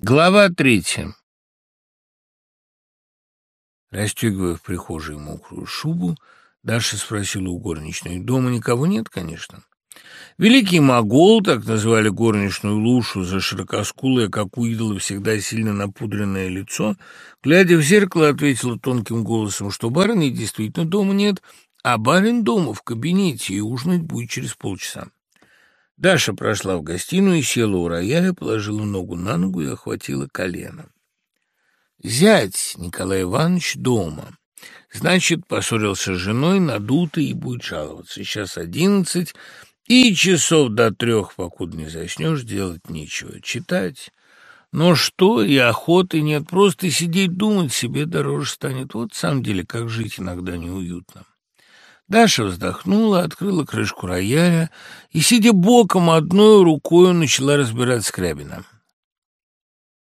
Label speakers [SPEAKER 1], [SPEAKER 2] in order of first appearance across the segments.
[SPEAKER 1] Глава третья. Расстегивая в прихожей мокрую шубу, Даша спросила у горничной, «Дома никого нет, конечно?» Великий могол, так называли горничную Лушу, за широкоскулое, как у идола, всегда сильно напудренное лицо, глядя в зеркало, ответила тонким голосом, что барыни действительно дома нет, а барин дома в кабинете, и ужинать будет через полчаса. Даша прошла в гостиную, села у рояля, положила ногу на ногу и охватила колено. Зять Николай Иванович дома. Значит, поссорился с женой, надутый и будет жаловаться. Сейчас одиннадцать, и часов до трех, покуда не заснешь, делать нечего. Читать. Но что, и охоты нет, просто сидеть думать себе дороже станет. Вот, в самом деле, как жить иногда неуютно. Даша вздохнула, открыла крышку рояля и, сидя боком, одной рукой начала разбирать Скрябина.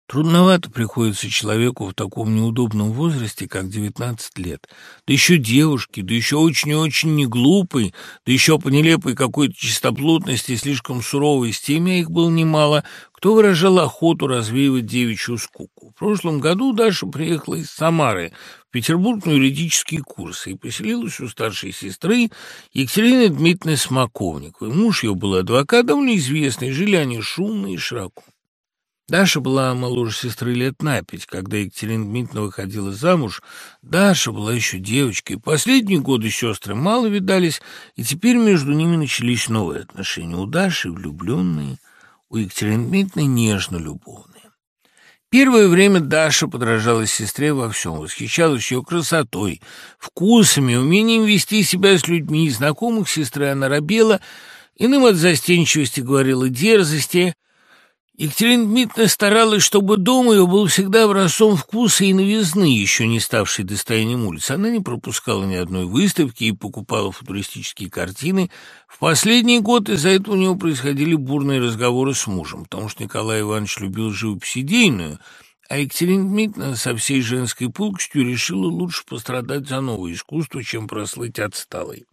[SPEAKER 1] Трудновато приходится человеку в таком неудобном возрасте, как девятнадцать лет. Да еще девушки, да еще очень и очень неглупый, да еще по нелепой какой-то чистоплотности, слишком суровой стеме их было немало, кто выражал охоту развеивать девичью скуку. В прошлом году Даша приехала из Самары в Петербург на юридические курсы и поселилась у старшей сестры Екатерины Дмитриевны Смоковниковой. Муж ее был адвокат, довольно известный, жили они шумно и широко. Даша была моложе сестры лет на пять. Когда Екатерина Дмитриевна выходила замуж, Даша была еще девочкой. Последние годы сестры мало видались, и теперь между ними начались новые отношения. У Даши влюбленные, у Екатерины нежно-любовные. Первое время Даша подражала сестре во всем, восхищалась ее красотой, вкусами, умением вести себя с людьми. Знакомых сестры она робела, иным от застенчивости говорила дерзости – Екатерина Дмитриевна старалась, чтобы дом ее был всегда образцом вкуса и новизны, еще не ставшей достоянием улиц. Она не пропускала ни одной выставки и покупала футуристические картины. В последний год из-за этого у нее происходили бурные разговоры с мужем, потому что Николай Иванович любил живопись идейную, а Екатерина Дмитриевна со всей женской пылкостью решила лучше пострадать за новое искусство, чем прослыть отсталой.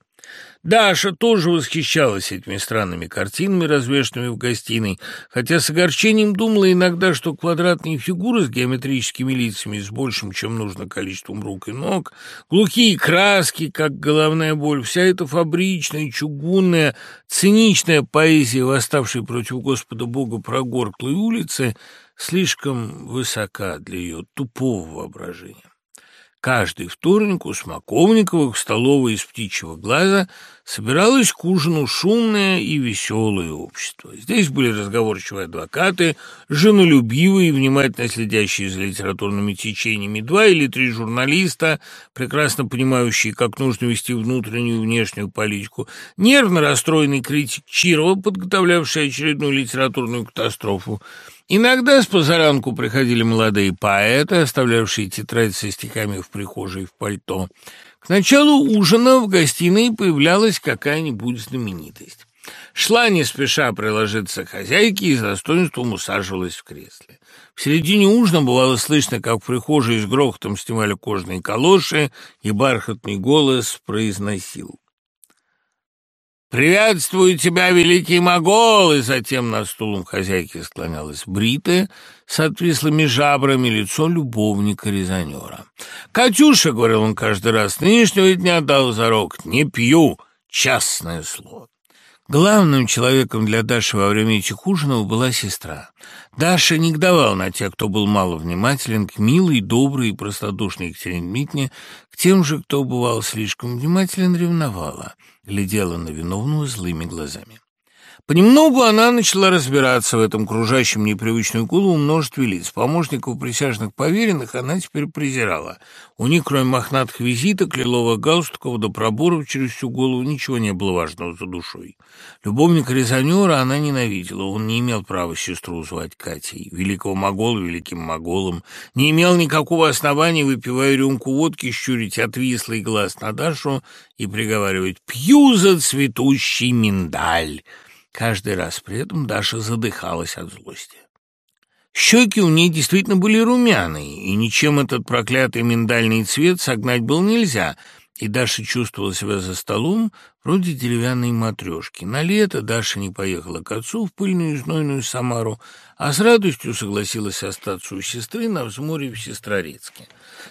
[SPEAKER 1] Даша тоже восхищалась этими странными картинами, развешенными в гостиной, хотя с огорчением думала иногда, что квадратные фигуры с геометрическими лицами с большим, чем нужно, количеством рук и ног, глухие краски, как головная боль, вся эта фабричная, чугунная, циничная поэзия, восставшей против Господа Бога прогорклой улицы, слишком высока для ее тупого воображения. Каждый вторник у Смоковниковых в столовой из птичьего глаза собиралось к ужину шумное и веселое общество. Здесь были разговорчивые адвокаты, женолюбивые, внимательно следящие за литературными течениями, два или три журналиста, прекрасно понимающие, как нужно вести внутреннюю и внешнюю политику, нервно расстроенный критик Чирова, подготовлявший очередную литературную катастрофу, Иногда с позаранку приходили молодые поэты, оставлявшие тетрадь со стихами в прихожей в пальто. К началу ужина в гостиной появлялась какая-нибудь знаменитость. Шла не спеша приложиться к хозяйке и с достоинством усаживалась в кресле. В середине ужина бывало слышно, как в прихожей с грохотом снимали кожаные калоши, и бархатный голос произносил. «Приветствую тебя, великий могол!» И затем над стулом хозяйки склонялась бритая, с отвислыми жабрами лицо любовника-резонера. «Катюша!» — говорил он каждый раз, — «нынешнего дня дал зарок, не пью, частное слово». Главным человеком для Даши во время этих ужинов была сестра. Даша не негодовала на тех, кто был маловнимателен к милой, доброй и простодушной Екатерине Дмитриевне, к тем же, кто бывал слишком внимателен, ревновала глядела на виновную злыми глазами. Понемногу она начала разбираться в этом кружащем непривычную голову множестве лиц. Помощников присяжных поверенных она теперь презирала. У них, кроме мохнатых визиток, лиловых галстуков до проборов через всю голову, ничего не было важного за душой. Любовника резонера она ненавидела. Он не имел права сестру звать Катей. Великого могола великим моголом. Не имел никакого основания, выпивая рюмку водки, щурить отвислый глаз на Дашу и приговаривать «Пью за цветущий миндаль». Каждый раз при этом Даша задыхалась от злости. Щеки у ней действительно были румяные, и ничем этот проклятый миндальный цвет согнать было нельзя, и Даша чувствовала себя за столом вроде деревянной матрешки. На лето Даша не поехала к отцу в пыльную и знойную Самару, а с радостью согласилась остаться у сестры на взморье в Сестрорецке.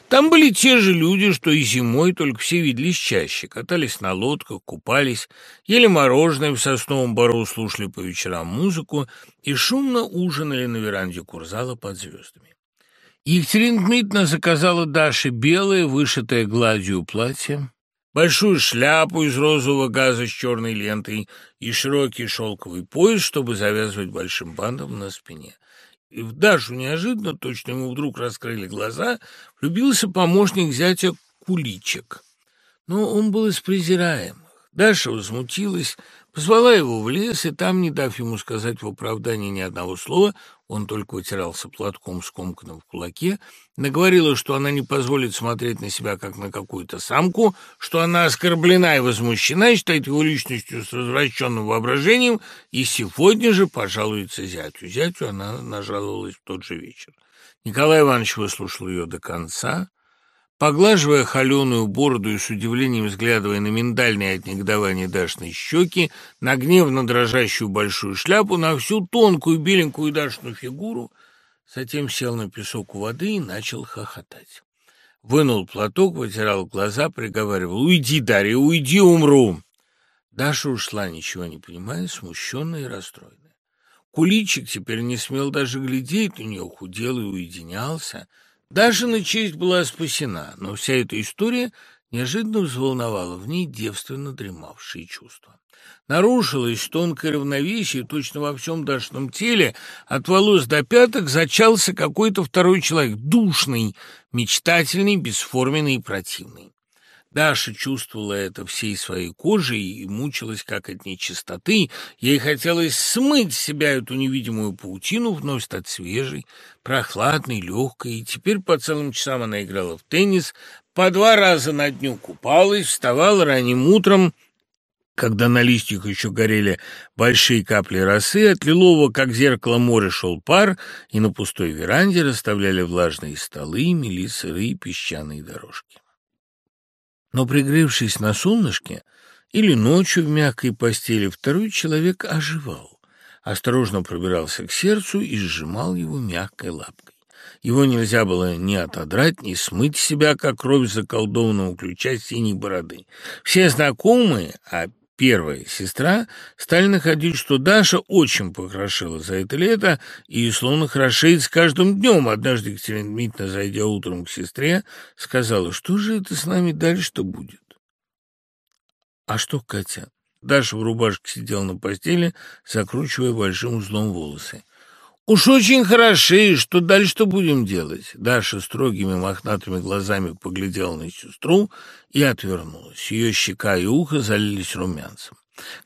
[SPEAKER 1] Там были те же люди, что и зимой, только все виделись чаще, катались на лодках, купались, ели мороженое в сосновом бару, слушали по вечерам музыку и шумно ужинали на веранде курзала под звездами. Екатерина Дмитриевна заказала Даше белое, вышитое гладью платье, большую шляпу из розового газа с черной лентой и широкий шелковый пояс, чтобы завязывать большим бантом на спине. И в Дашу неожиданно, точно ему вдруг раскрыли глаза, влюбился помощник зятя Куличек. Но он был из презираемых. Даша возмутилась, позвала его в лес, и там, не дав ему сказать в оправдании ни одного слова, он только вытирался платком, скомканным в кулаке, наговорила, что она не позволит смотреть на себя, как на какую-то самку, что она оскорблена и возмущена, считает его личностью с развращенным воображением, и сегодня же пожалуется зятю. Зятю она нажаловалась в тот же вечер. Николай Иванович выслушал ее до конца, Поглаживая холеную бороду и с удивлением взглядывая на миндальные от негодования Дашной щеки, на гневно дрожащую большую шляпу, на всю тонкую беленькую Дашную фигуру, затем сел на песок у воды и начал хохотать. Вынул платок, вытирал глаза, приговаривал «Уйди, Дарья, уйди, умру!» Даша ушла, ничего не понимая, смущенная и расстроенная. Куличик теперь не смел даже глядеть на нее, худел и уединялся — даже на честь была спасена, но вся эта история неожиданно взволновала в ней девственно дремавшие чувства. Нарушилось тонкое равновесие, точно во всем дашном теле, от волос до пяток зачался какой-то второй человек, душный, мечтательный, бесформенный и противный. Даша чувствовала это всей своей кожей и мучилась как от нечистоты. Ей хотелось смыть с себя эту невидимую паутину, вновь стать свежей, прохладной, легкой. И теперь по целым часам она играла в теннис, по два раза на дню купалась, вставала ранним утром, когда на листьях еще горели большие капли росы, от лилового, как зеркало моря, шел пар, и на пустой веранде расставляли влажные столы, мели сырые песчаные дорожки. Но, пригревшись на солнышке или ночью в мягкой постели, второй человек оживал, осторожно пробирался к сердцу и сжимал его мягкой лапкой. Его нельзя было ни отодрать, ни смыть себя, как кровь заколдованного ключа синей бороды. Все знакомые, а Первая сестра стали находить, что Даша очень похорошела за это лето и словно хорошеет с каждым днем. Однажды Екатерина Дмитриевна, зайдя утром к сестре, сказала, что же это с нами дальше-то будет? А что, Катя? Даша в рубашке сидела на постели, закручивая большим узлом волосы. «Уж очень хороши, что дальше-то будем делать?» Даша строгими мохнатыми глазами поглядела на сестру и отвернулась. Ее щека и ухо залились румянцем.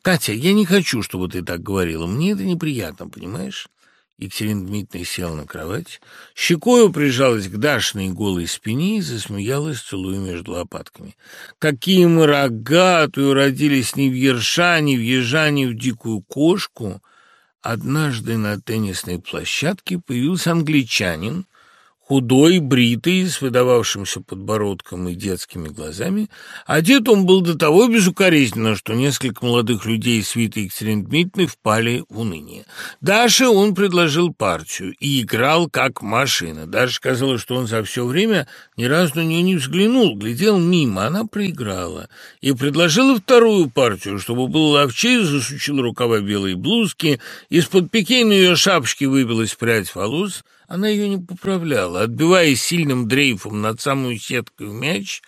[SPEAKER 1] «Катя, я не хочу, чтобы ты так говорила. Мне это неприятно, понимаешь?» Екатерина Дмитриевна села на кровать, щекою прижалась к Дашиной голой спине и засмеялась, целуя между лопатками. «Какие мы рогатую родились ни в ерша, ни в ежа, ни в дикую кошку!» Однажды на теннисной площадке появился англичанин худой, бритый, с выдававшимся подбородком и детскими глазами. Одет он был до того безукоризненно, что несколько молодых людей свиты Екатерины Дмитриевны впали в уныние. Даше он предложил партию и играл как машина. Даже казалось, что он за все время ни разу на нее не взглянул, глядел мимо. Она проиграла и предложила вторую партию, чтобы было ловчей, засучила рукава белой блузки, из-под пикейной ее шапочки выбилась прядь волос — она ее не поправляла, отбиваясь сильным дрейфом над самую сеткой мяч,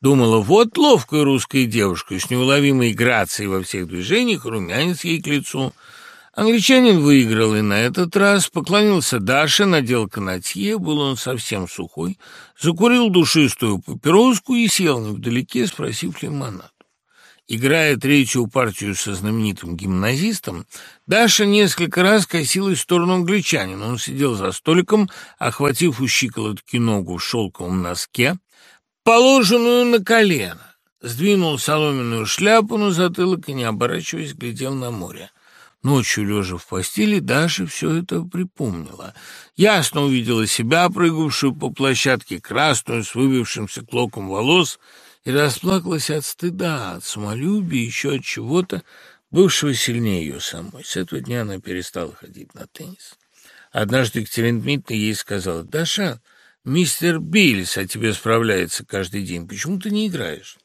[SPEAKER 1] думала, вот ловкая русская девушка с неуловимой грацией во всех движениях, румянец ей к лицу. Англичанин выиграл и на этот раз, поклонился Даше, надел канатье, был он совсем сухой, закурил душистую папироску и сел невдалеке, спросив лимонад. Играя третью партию со знаменитым гимназистом, Даша несколько раз косилась в сторону англичанина. Он сидел за столиком, охватив у щиколотки ногу в шелковом носке, положенную на колено. Сдвинул соломенную шляпу на затылок и, не оборачиваясь, глядел на море. Ночью, лежа в постели, Даша все это припомнила. Ясно увидела себя, прыгавшую по площадке, красную, с выбившимся клоком волос, и расплакалась от стыда, от самолюбия, еще от чего-то, бывшего сильнее ее самой. С этого дня она перестала ходить на теннис. Однажды Екатерина Дмитриевна ей сказала, «Даша, мистер Биллис о тебе справляется каждый день. Почему ты не играешь?»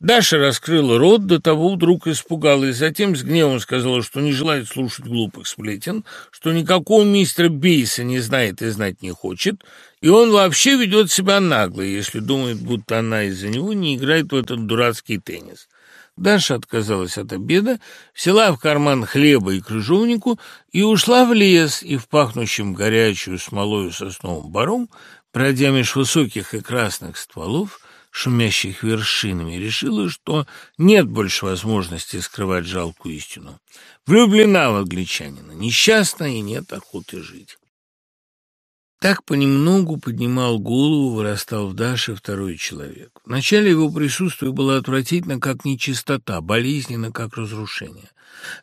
[SPEAKER 1] Даша раскрыла рот, до того вдруг испугалась, затем с гневом сказала, что не желает слушать глупых сплетен, что никакого мистера Бейса не знает и знать не хочет, и он вообще ведет себя нагло, если думает, будто она из-за него не играет в этот дурацкий теннис. Даша отказалась от обеда, взяла в карман хлеба и крыжовнику и ушла в лес, и в пахнущем горячую смолою сосновым баром, пройдя меж высоких и красных стволов, шумящих вершинами, решила, что нет больше возможности скрывать жалкую истину. Влюблена в англичанина, несчастна и нет охоты жить. Так понемногу поднимал голову, вырастал в Даше второй человек. Вначале его присутствие было отвратительно, как нечистота, болезненно, как разрушение.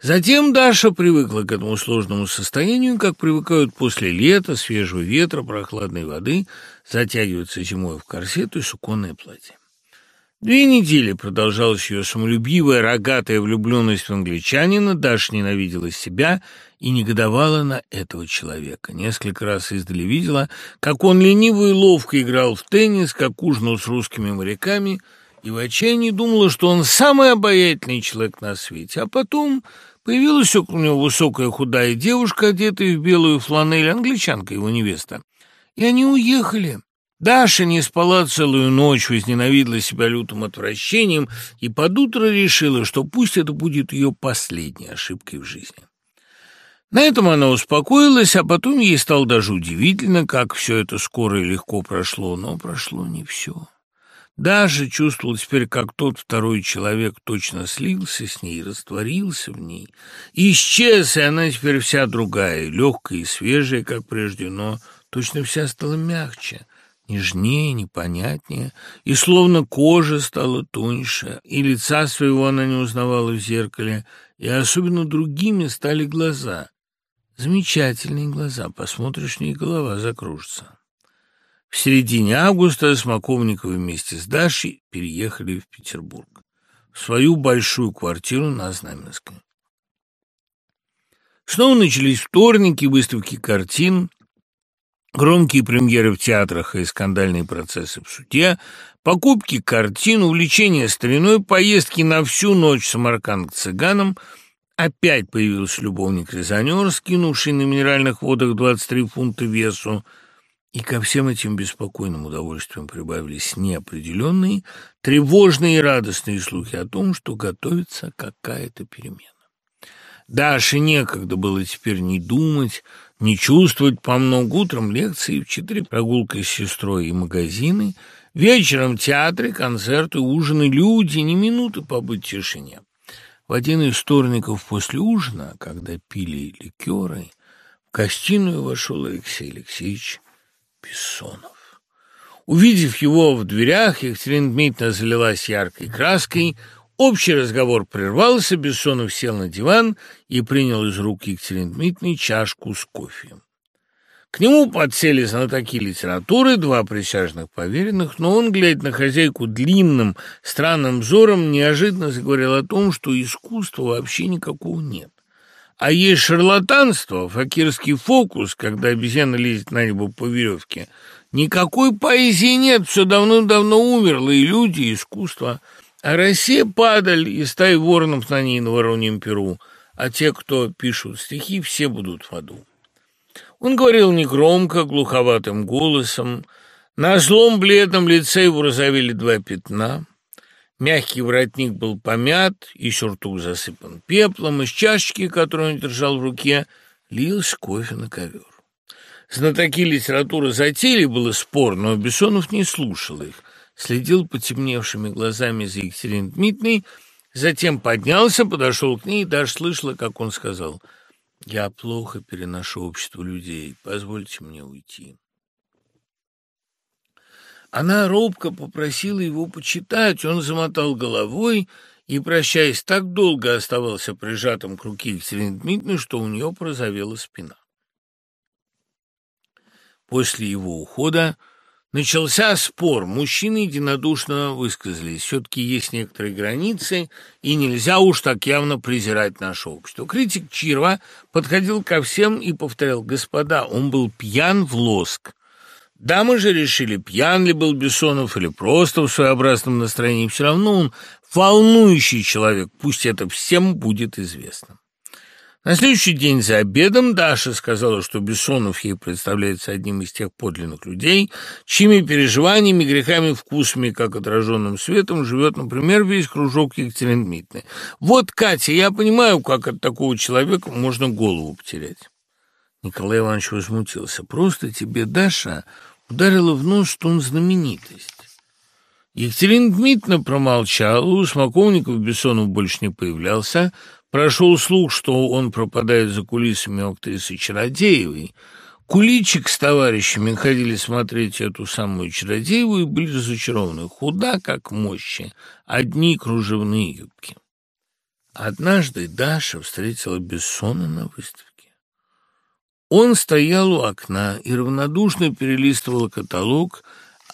[SPEAKER 1] Затем Даша привыкла к этому сложному состоянию, как привыкают после лета, свежего ветра, прохладной воды, затягиваться зимой в корсет и суконное платье. Две недели продолжалась ее самолюбивая, рогатая влюбленность в англичанина. Даша ненавидела себя и негодовала на этого человека. Несколько раз издали видела, как он лениво и ловко играл в теннис, как ужинал с русскими моряками, и в отчаянии думала, что он самый обаятельный человек на свете. А потом появилась около него высокая худая девушка, одетая в белую фланель, англичанка его невеста. И они уехали. Даша не спала целую ночь, возненавидела себя лютым отвращением и под утро решила, что пусть это будет ее последней ошибкой в жизни. На этом она успокоилась, а потом ей стало даже удивительно, как все это скоро и легко прошло, но прошло не все. Даже чувствовал теперь, как тот второй человек точно слился с ней, растворился в ней. исчез, и она теперь вся другая, легкая и свежая, как прежде, но точно вся стала мягче, нежнее, непонятнее, и словно кожа стала тоньше, и лица своего она не узнавала в зеркале, и особенно другими стали глаза. Замечательные глаза, посмотришь, не голова закружится. В середине августа Смоковниковы вместе с Дашей переехали в Петербург, в свою большую квартиру на Знаменской. Снова начались вторники, выставки картин, громкие премьеры в театрах и скандальные процессы в суде, покупки картин, увлечение стариной, поездки на всю ночь в Самарканд к цыганам – Опять появился любовник-резонер, скинувший на минеральных водах 23 фунта весу, и ко всем этим беспокойным удовольствиям прибавились неопределенные, тревожные и радостные слухи о том, что готовится какая-то перемена. Даше некогда было теперь не думать, не чувствовать по много утром лекции, в четыре прогулка с сестрой и магазины, вечером театры, концерты, ужины, люди, ни минуты побыть в тишине. В один из вторников после ужина, когда пили ликеры, в гостиную вошел Алексей Алексеевич Бессонов. Увидев его в дверях, Екатерина Дмитриевна залилась яркой краской. Общий разговор прервался, Бессонов сел на диван и принял из рук Екатерины Дмитриевны чашку с кофе. К нему подсели знатоки литературы, два присяжных поверенных, но он, глядя на хозяйку длинным, странным взором, неожиданно заговорил о том, что искусства вообще никакого нет. А есть шарлатанство, факирский фокус, когда обезьяна лезет на небо по веревке. Никакой поэзии нет, все давно-давно умерло, и люди, и искусство. А Россия падаль, и стаи воронов на ней на вороньем перу, а те, кто пишут стихи, все будут в аду. Он говорил негромко, глуховатым голосом. На злом бледном лице его розовели два пятна. Мягкий воротник был помят, и сюртук засыпан пеплом. Из чашечки, которую он держал в руке, лился кофе на ковер. Знатоки литературы затеяли было спор, но Бессонов не слушал их, следил потемневшими глазами за Екатериной Дмитриевной, затем поднялся, подошел к ней и даже слышала, как он сказал — я плохо переношу общество людей. Позвольте мне уйти. Она робко попросила его почитать. Он замотал головой и, прощаясь, так долго оставался прижатым к руке Екатерины Дмитриевны, что у нее прозовела спина. После его ухода Начался спор. Мужчины единодушно высказались. Все-таки есть некоторые границы, и нельзя уж так явно презирать наше общество. Критик Чирва подходил ко всем и повторял, «Господа, он был пьян в лоск». Дамы же решили, пьян ли был Бессонов или просто в своеобразном настроении. Все равно он волнующий человек, пусть это всем будет известно. На следующий день за обедом Даша сказала, что Бессонов ей представляется одним из тех подлинных людей, чьими переживаниями, грехами, вкусами, как отраженным светом, живет, например, весь кружок Екатерины Дмитриевны. Вот, Катя, я понимаю, как от такого человека можно голову потерять. Николай Иванович возмутился. «Просто тебе, Даша, ударила в нос, что он знаменитость». Екатерина Дмитриевна промолчала, у Смоковников Бессонов больше не появлялся, Прошел слух, что он пропадает за кулисами у актрисы Чародеевой. Куличик с товарищами ходили смотреть эту самую Чародееву и были разочарованы. Худа, как мощи, одни кружевные юбки. Однажды Даша встретила Бессона на выставке. Он стоял у окна и равнодушно перелистывал каталог,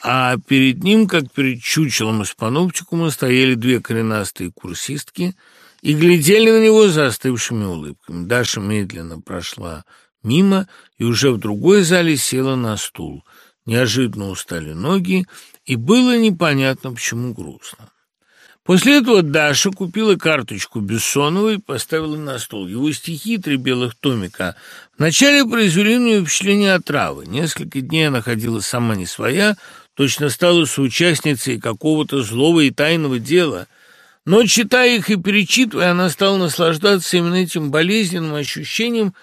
[SPEAKER 1] а перед ним, как перед чучелом из паноптикума, стояли две коренастые курсистки — и глядели на него застывшими улыбками. Даша медленно прошла мимо и уже в другой зале села на стул. Неожиданно устали ноги, и было непонятно, почему грустно. После этого Даша купила карточку Бессонова и поставила на стол. Его стихи «Три белых томика» вначале произвели мне впечатление отравы. Несколько дней она ходила сама не своя, точно стала соучастницей какого-то злого и тайного дела – но, читая их и перечитывая, она стала наслаждаться именно этим болезненным ощущением,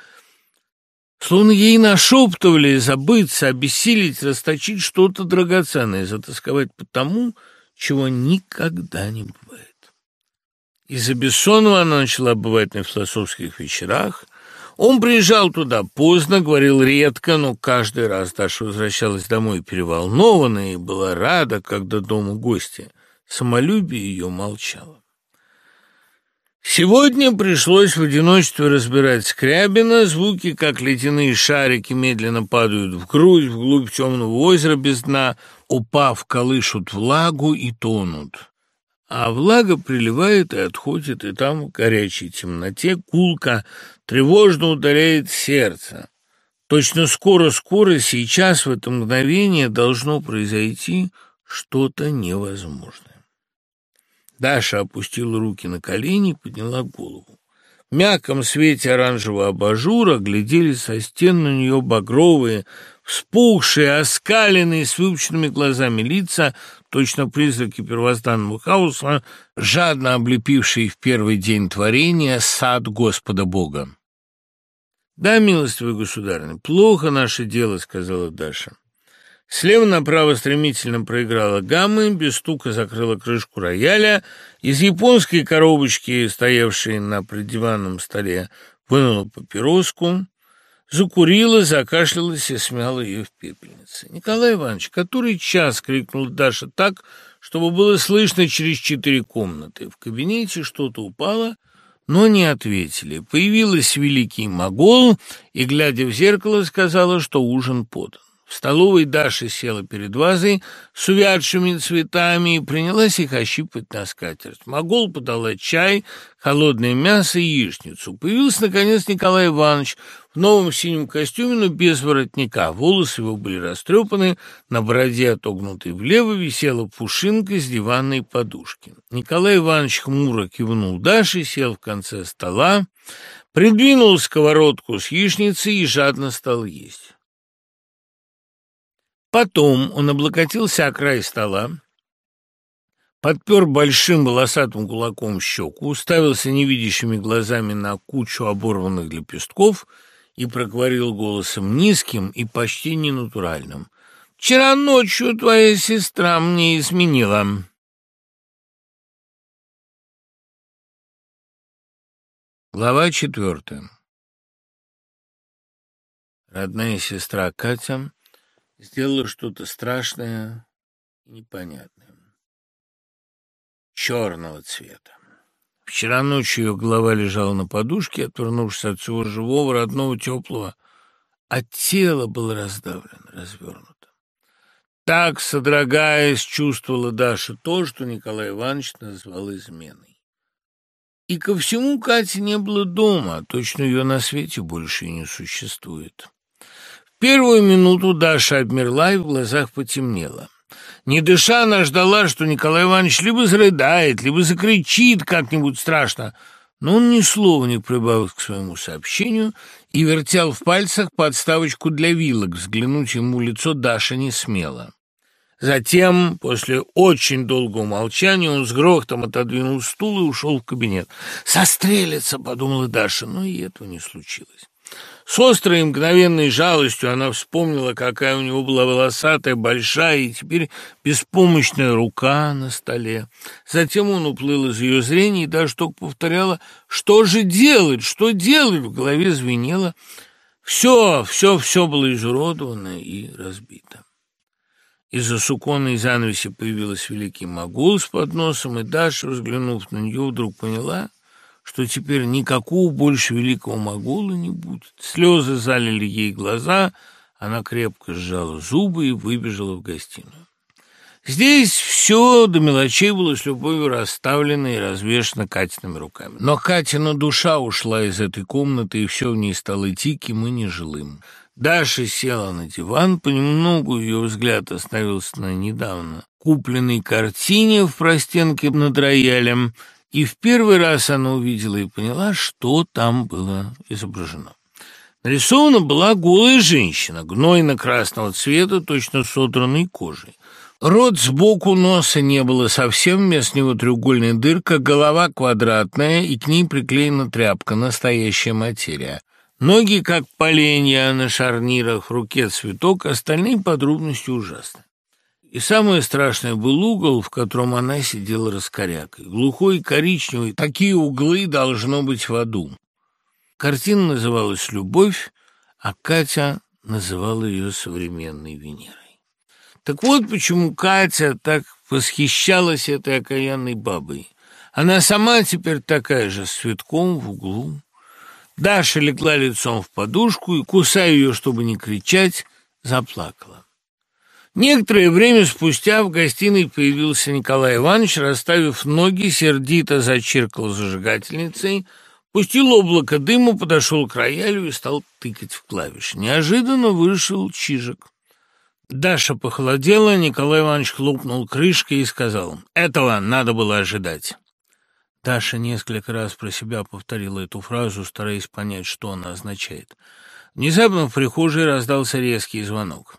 [SPEAKER 1] словно ей нашептывали забыться, обессилить, расточить что-то драгоценное, затасковать по тому, чего никогда не бывает. Из-за Бессонова она начала бывать на философских вечерах. Он приезжал туда поздно, говорил редко, но каждый раз Даша возвращалась домой переволнованная и была рада, когда дома гости. Самолюбие ее молчало. Сегодня пришлось в одиночестве разбирать Скрябина. Звуки, как ледяные шарики, медленно падают в грудь, вглубь темного озера без дна, упав, колышут влагу и тонут. А влага приливает и отходит, и там в горячей темноте кулка тревожно ударяет сердце. Точно скоро-скоро, сейчас, в это мгновение, должно произойти что-то невозможное. Даша опустила руки на колени и подняла голову. В мягком свете оранжевого абажура глядели со стен на нее багровые, вспухшие, оскаленные, с выпученными глазами лица, точно призраки первозданного хаоса, жадно облепившие в первый день творения сад Господа Бога. «Да, милостивый государь, плохо наше дело», — сказала Даша. Слева направо стремительно проиграла гаммы, без стука закрыла крышку рояля, из японской коробочки, стоявшей на придиванном столе, вынула папироску, закурила, закашлялась и смяла ее в пепельнице. «Николай Иванович, который час?» — крикнул Даша так, чтобы было слышно через четыре комнаты. В кабинете что-то упало, но не ответили. Появилась великий могол и, глядя в зеркало, сказала, что ужин подан. В столовой Даша села перед вазой с увядшими цветами и принялась их ощипывать на скатерть. Могол подала чай, холодное мясо и яичницу. Появился, наконец, Николай Иванович в новом синем костюме, но без воротника. Волосы его были растрепаны, на бороде, отогнутой влево, висела пушинка с диванной подушки. Николай Иванович хмуро кивнул Даше, сел в конце стола, придвинул сковородку с яичницей и жадно стал есть. Потом он облокотился о край стола, подпер большим волосатым кулаком щеку, уставился невидящими глазами на кучу оборванных лепестков и проговорил голосом низким и почти ненатуральным. «Вчера ночью твоя сестра мне изменила». Глава четвертая. Родная сестра Катя сделала что-то страшное и непонятное. Черного цвета. Вчера ночью ее голова лежала на подушке, отвернувшись от всего живого, родного, теплого, а тело было раздавлено, развернуто. Так, содрогаясь, чувствовала Даша то, что Николай Иванович назвал изменой. И ко всему Кате не было дома, точно ее на свете больше и не существует. Первую минуту Даша обмерла и в глазах потемнела. Не дыша, она ждала, что Николай Иванович либо зарыдает, либо закричит как-нибудь страшно, но он ни слова не прибавил к своему сообщению и вертел в пальцах подставочку для вилок. Взглянуть ему в лицо Даша не смела. Затем, после очень долгого молчания, он с грохотом отодвинул стул и ушел в кабинет. «Сострелится!» — подумала Даша, но и этого не случилось. С острой мгновенной жалостью она вспомнила, какая у него была волосатая, большая и теперь беспомощная рука на столе. Затем он уплыл из ее зрения и даже только повторяла «Что же делать? Что делать?» В голове звенело. Все, все, все было изуродовано и разбито. Из-за суконной занавеси появилась великий могул с подносом, и Даша, взглянув на нее, вдруг поняла, что теперь никакого больше великого могола не будет. Слезы залили ей глаза, она крепко сжала зубы и выбежала в гостиную. Здесь все до мелочей было с любовью расставлено и развешено Катиными руками. Но Катина душа ушла из этой комнаты, и все в ней стало диким и нежилым. Даша села на диван, понемногу ее взгляд остановился на недавно купленной картине в простенке над роялем, и в первый раз она увидела и поняла, что там было изображено. Нарисована была голая женщина, гнойно-красного цвета, точно содранной кожей. Рот сбоку носа не было совсем, вместо него треугольная дырка, голова квадратная, и к ней приклеена тряпка, настоящая материя. Ноги, как поленья на шарнирах, в руке цветок, остальные подробности ужасны. И самое страшное был угол, в котором она сидела раскорякой. Глухой коричневый, такие углы должно быть в аду. Картина называлась «Любовь», а Катя называла ее современной Венерой. Так вот почему Катя так восхищалась этой окаянной бабой. Она сама теперь такая же, с цветком в углу. Даша легла лицом в подушку и, кусая ее, чтобы не кричать, заплакала. Некоторое время спустя в гостиной появился Николай Иванович, расставив ноги, сердито зачиркал зажигательницей, пустил облако дыма, подошел к роялю и стал тыкать в клавиши. Неожиданно вышел Чижик. Даша похолодела, Николай Иванович хлопнул крышкой и сказал, «Этого надо было ожидать». Даша несколько раз про себя повторила эту фразу, стараясь понять, что она означает. Внезапно в прихожей раздался резкий звонок.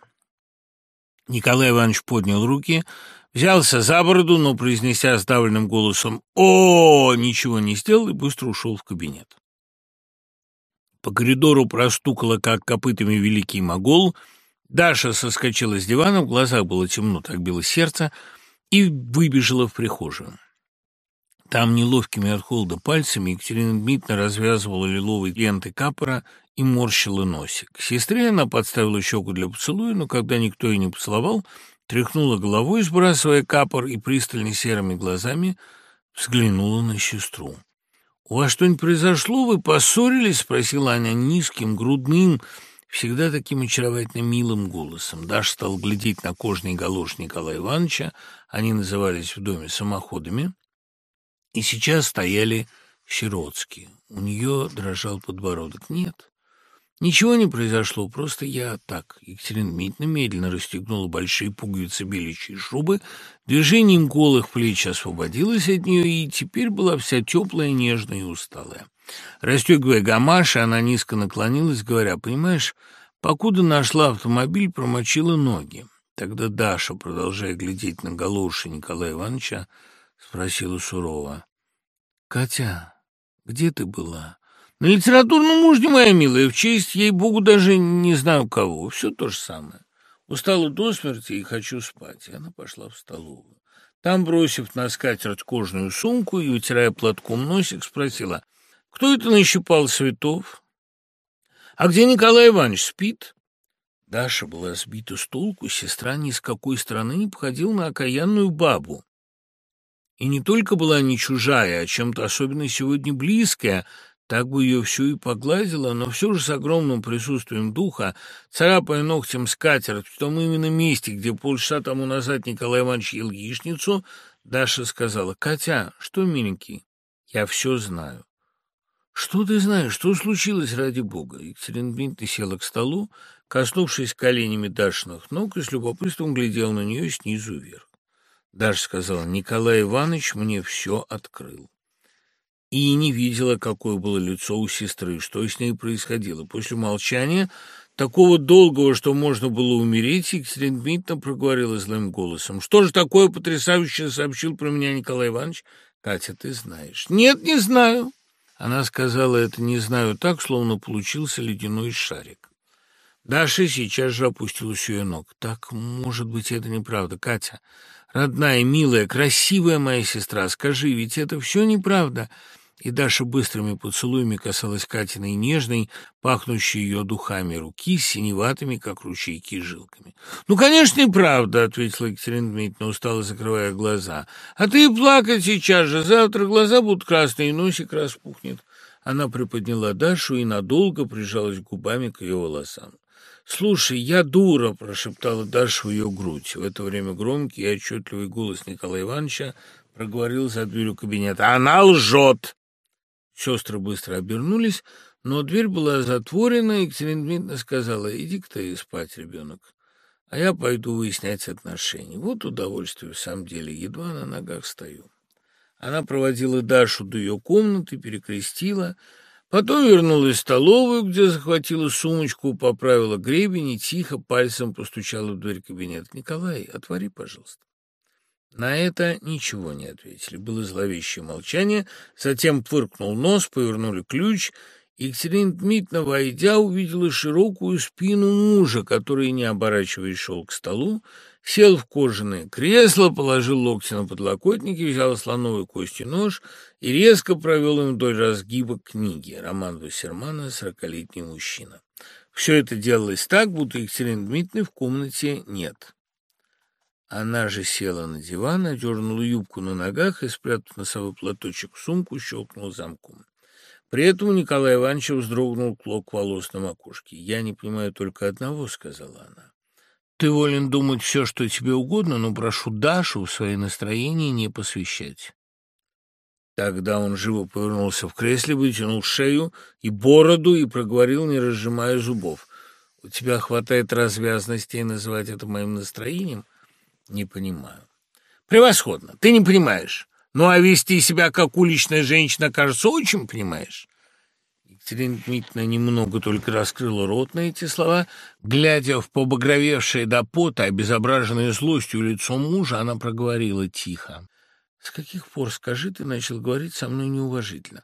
[SPEAKER 1] Николай Иванович поднял руки, взялся за бороду, но, произнеся сдавленным голосом «О!», ничего не сделал и быстро ушел в кабинет. По коридору простукало, как копытами великий могол. Даша соскочила с дивана, в глазах было темно, так било сердце, и выбежала в прихожую. Там неловкими от холода пальцами Екатерина Дмитриевна развязывала лиловые ленты капора и морщила носик. Сестре она подставила щеку для поцелуя, но когда никто ее не поцеловал, тряхнула головой, сбрасывая капор, и пристально серыми глазами взглянула на сестру. «У вас что-нибудь произошло? Вы поссорились?» — спросила Аня низким, грудным, всегда таким очаровательно милым голосом. Даша стал глядеть на кожные галоши Николая Ивановича, они назывались в доме самоходами, и сейчас стояли сиротские. У нее дрожал подбородок. «Нет, Ничего не произошло, просто я так. Екатерина Дмитриевна медленно расстегнула большие пуговицы беличьей шубы, движением голых плеч освободилась от нее и теперь была вся теплая, нежная и усталая. Расстегивая гамаши, она низко наклонилась, говоря, «Понимаешь, покуда нашла автомобиль, промочила ноги». Тогда Даша, продолжая глядеть на галоши Николая Ивановича, спросила сурово, «Катя, где ты была?» На литературном мужде, моя милая, в честь, ей-богу, даже не знаю кого. Все то же самое. Устала до смерти и хочу спать. И она пошла в столовую. Там, бросив на скатерть кожаную сумку и утирая платком носик, спросила, кто это нащипал цветов? А где Николай Иванович спит? Даша была сбита с толку, сестра ни с какой стороны не походила на окаянную бабу. И не только была не чужая, а чем-то особенно сегодня близкая, так бы ее всю и погладила, но все же с огромным присутствием духа, царапая ногтем скатерть в том именно месте, где полчаса тому назад Николай Иванович ел яичницу, Даша сказала, «Катя, что, миленький, я все знаю». «Что ты знаешь? Что случилось, ради бога?» Екатерина Дмитриевна села к столу, коснувшись коленями Дашиных ног, и с любопытством глядела на нее снизу вверх. Даша сказала, «Николай Иванович мне все открыл» и не видела, какое было лицо у сестры, что с ней происходило. После молчания, такого долгого, что можно было умереть, Екатерина Дмитриевна проговорила злым голосом. «Что же такое потрясающее сообщил про меня Николай Иванович?» «Катя, ты знаешь». «Нет, не знаю». Она сказала это «не знаю» так, словно получился ледяной шарик. Даша сейчас же опустилась у ее ног. «Так, может быть, это неправда. Катя, родная, милая, красивая моя сестра, скажи, ведь это все неправда?» И Даша быстрыми поцелуями касалась Катиной нежной, пахнущей ее духами руки, синеватыми, как ручейки, жилками. «Ну, конечно, и правда», — ответила Екатерина Дмитриевна, устало закрывая глаза. «А ты и плакать сейчас же. Завтра глаза будут красные, и носик распухнет». Она приподняла Дашу и надолго прижалась губами к ее волосам. «Слушай, я дура!» — прошептала Даша в ее грудь. В это время громкий и отчетливый голос Николая Ивановича проговорил за дверью кабинета. «Она лжет!» Сестры быстро обернулись, но дверь была затворена, и Екатерина Дмитриевна сказала, иди-ка ты спать, ребенок, а я пойду выяснять отношения. Вот удовольствие в самом деле, едва на ногах стою. Она проводила Дашу до ее комнаты, перекрестила, потом вернулась в столовую, где захватила сумочку, поправила гребень и тихо пальцем постучала в дверь кабинета. «Николай, отвори, пожалуйста». На это ничего не ответили. Было зловещее молчание, затем фыркнул нос, повернули ключ. Екатерина Дмитриевна, войдя, увидела широкую спину мужа, который, не оборачиваясь, шел к столу, сел в кожаное кресло, положил локти на подлокотники, взял слоновой кости нож и резко провел им вдоль разгиба книги. Роман Вассермана «Сорокалетний мужчина». Все это делалось так, будто Екатерины Дмитриевны в комнате нет. Она же села на диван, одернула юбку на ногах и, спрятав носовой платочек в сумку, щелкнула замком. При этом Николай Иванович вздрогнул клок волос на макушке. «Я не понимаю только одного», — сказала она. «Ты волен думать все, что тебе угодно, но прошу Дашу в свои настроения не посвящать». Тогда он живо повернулся в кресле, вытянул шею и бороду и проговорил, не разжимая зубов. «У тебя хватает развязности называть это моим настроением?» Не понимаю. Превосходно. Ты не понимаешь. Ну, а вести себя как уличная женщина, кажется, очень понимаешь. Екатерина Дмитриевна немного только раскрыла рот на эти слова. Глядя в побагровевшее до пота, обезображенное злостью лицо мужа, она проговорила тихо. «С каких пор, скажи, ты начал говорить со мной неуважительно?»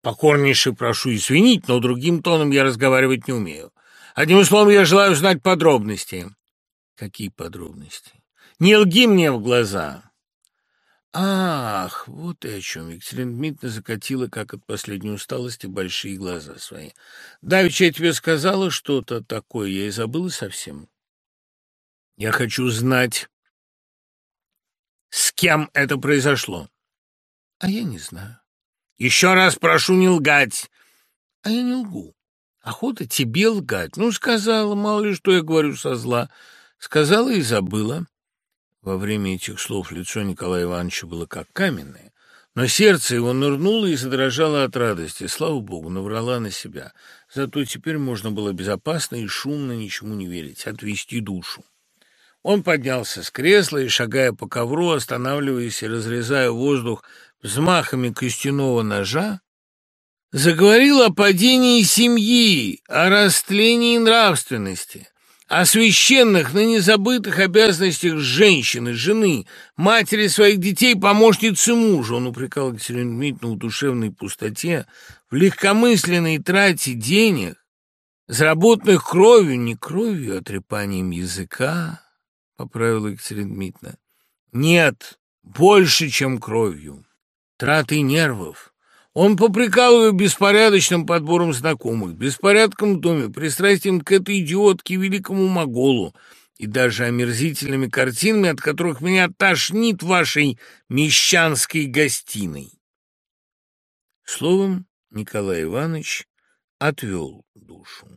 [SPEAKER 1] «Покорнейше прошу извинить, но другим тоном я разговаривать не умею. Одним словом, я желаю знать подробности». «Какие подробности?» Не лги мне в глаза!» «Ах, вот и о чем!» Екатерина Дмитриевна закатила, как от последней усталости, большие глаза свои. «Давеча я тебе сказала что-то такое, я и забыла совсем. Я хочу знать, с кем это произошло». «А я не знаю». «Еще раз прошу не лгать». «А я не лгу. Охота тебе лгать. Ну, сказала, мало ли что я говорю со зла. Сказала и забыла». Во время этих слов лицо Николая Ивановича было как каменное, но сердце его нырнуло и задрожало от радости. Слава богу, наврала на себя. Зато теперь можно было безопасно и шумно ничему не верить, отвести душу. Он поднялся с кресла и, шагая по ковру, останавливаясь и разрезая воздух взмахами костяного ножа, заговорил о падении семьи, о растлении нравственности о священных, ныне забытых обязанностях женщины, жены, матери своих детей, помощницы мужа. Он упрекал Екатерину Дмитриевну в душевной пустоте, в легкомысленной трате денег, заработанных кровью, не кровью, а трепанием языка, поправила Екатерина Дмитриевна. Нет, больше, чем кровью, траты нервов. Он попрекал ее беспорядочным подбором знакомых, беспорядком в доме, пристрастием к этой идиотке великому моголу и даже омерзительными картинами, от которых меня тошнит вашей мещанской гостиной. Словом, Николай Иванович отвел душу.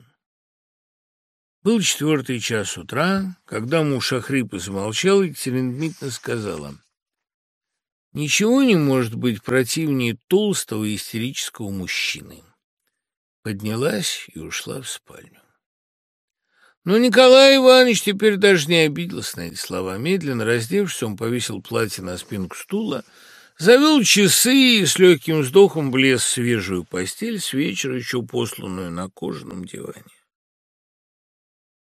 [SPEAKER 1] Был четвертый час утра, когда муж охрип и замолчал, Екатерина Дмитриевна сказала, «Ничего не может быть противнее толстого истерического мужчины». Поднялась и ушла в спальню. Но Николай Иванович теперь даже не обиделся на эти слова. Медленно раздевшись, он повесил платье на спинку стула, завел часы и с легким вздохом влез в свежую постель с вечера, еще посланную на кожаном диване.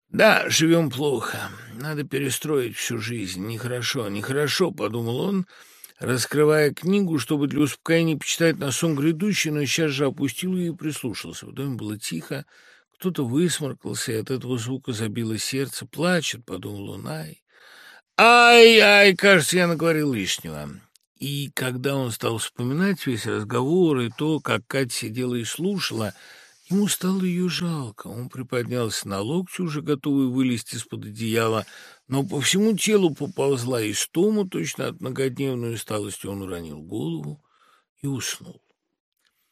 [SPEAKER 1] «Да, живем плохо. Надо перестроить всю жизнь. Нехорошо, нехорошо», — подумал он, раскрывая книгу, чтобы для успокоения почитать на сон грядущий, но сейчас же опустил ее и прислушался. В доме было тихо, кто-то высморкался, и от этого звука забило сердце. «Плачет», — подумал он, — «ай». «Ай-ай, кажется, я наговорил лишнего». И когда он стал вспоминать весь разговор и то, как Катя сидела и слушала, ему стало ее жалко. Он приподнялся на локти, уже готовый вылезти из-под одеяла, но по всему телу поползла истома, точно от многодневной усталости он уронил голову и уснул.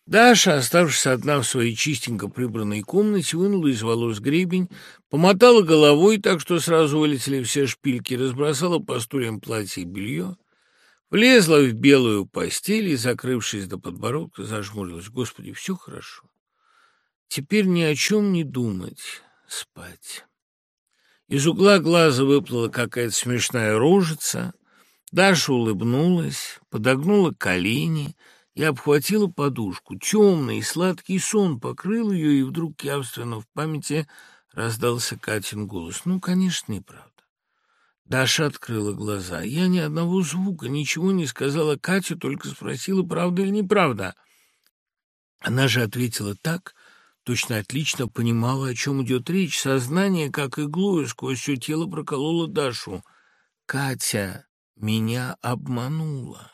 [SPEAKER 1] Даша, оставшись одна в своей чистенько прибранной комнате, вынула из волос гребень, помотала головой так, что сразу вылетели все шпильки, разбросала по стульям платье и белье, влезла в белую постель и, закрывшись до подбородка, зажмурилась. Господи, все хорошо. Теперь ни о чем не думать, спать. Из угла глаза выплыла какая-то смешная рожица. Даша улыбнулась, подогнула колени — и обхватила подушку. Темный сладкий сон покрыл ее, и вдруг явственно в памяти раздался Катин голос. Ну, конечно, неправда. Даша открыла глаза. Я ни одного звука, ничего не сказала Кате, только спросила, правда или неправда. Она же ответила так, точно отлично понимала, о чем идет речь. Сознание, как иглою, сквозь все тело прокололо Дашу. «Катя меня обманула».